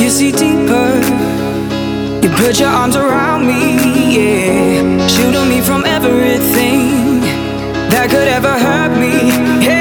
you see deeper you Put your arms around me, yeah. Shield me from everything that could ever hurt me.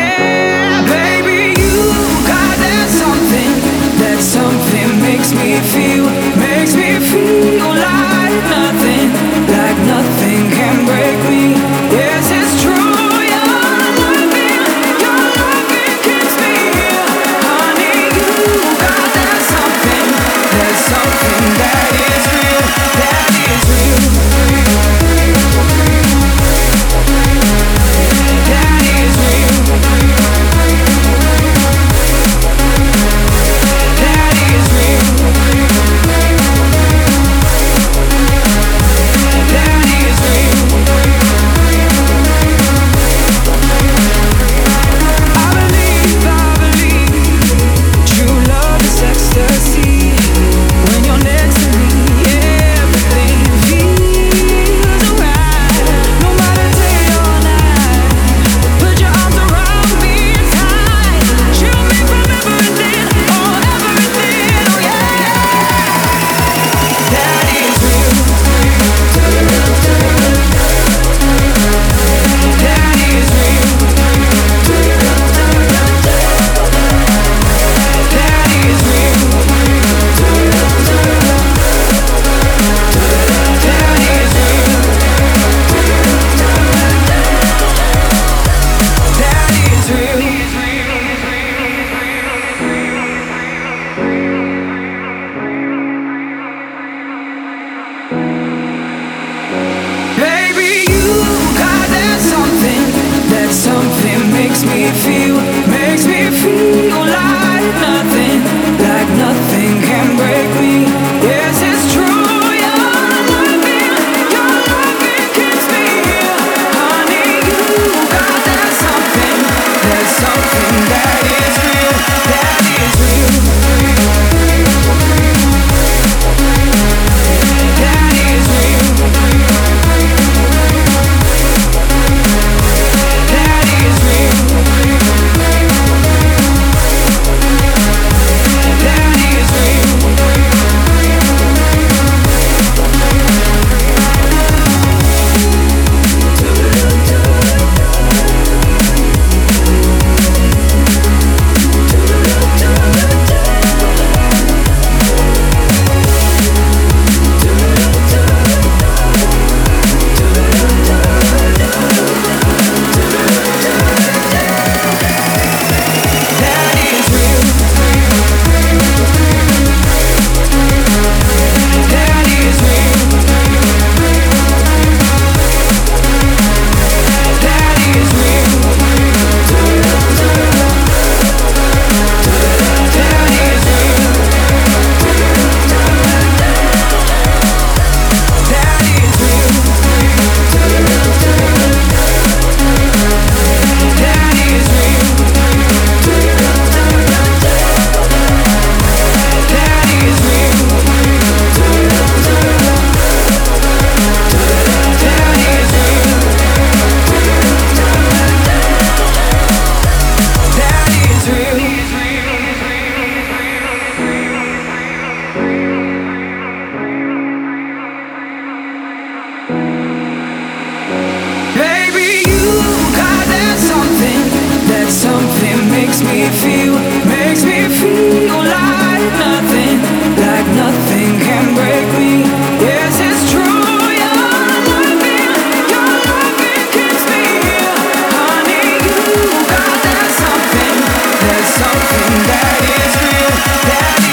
something that is real. That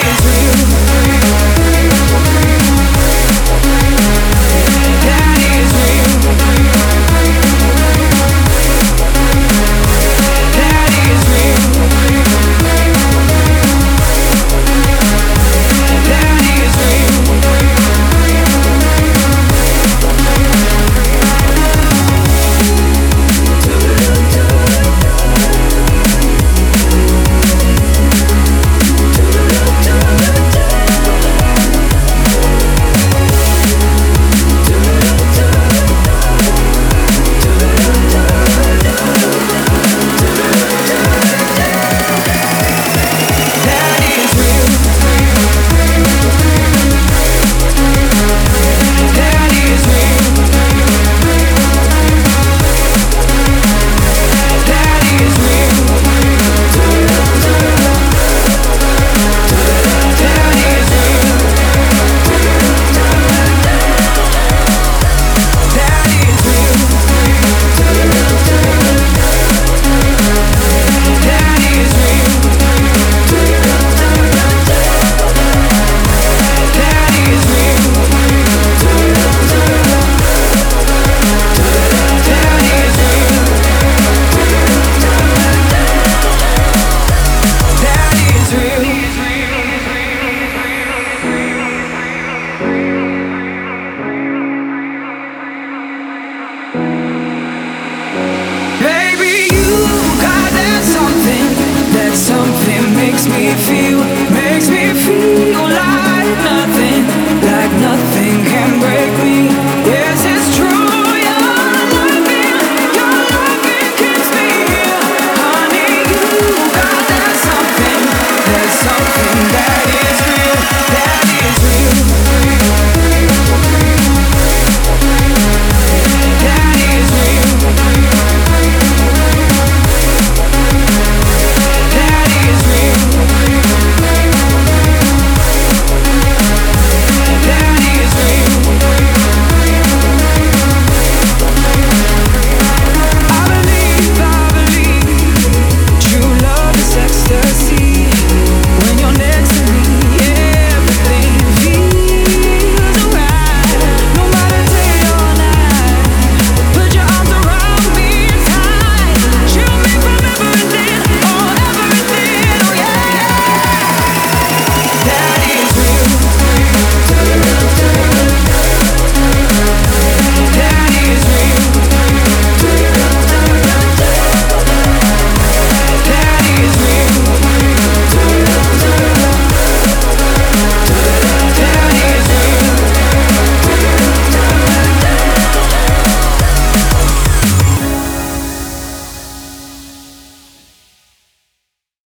feel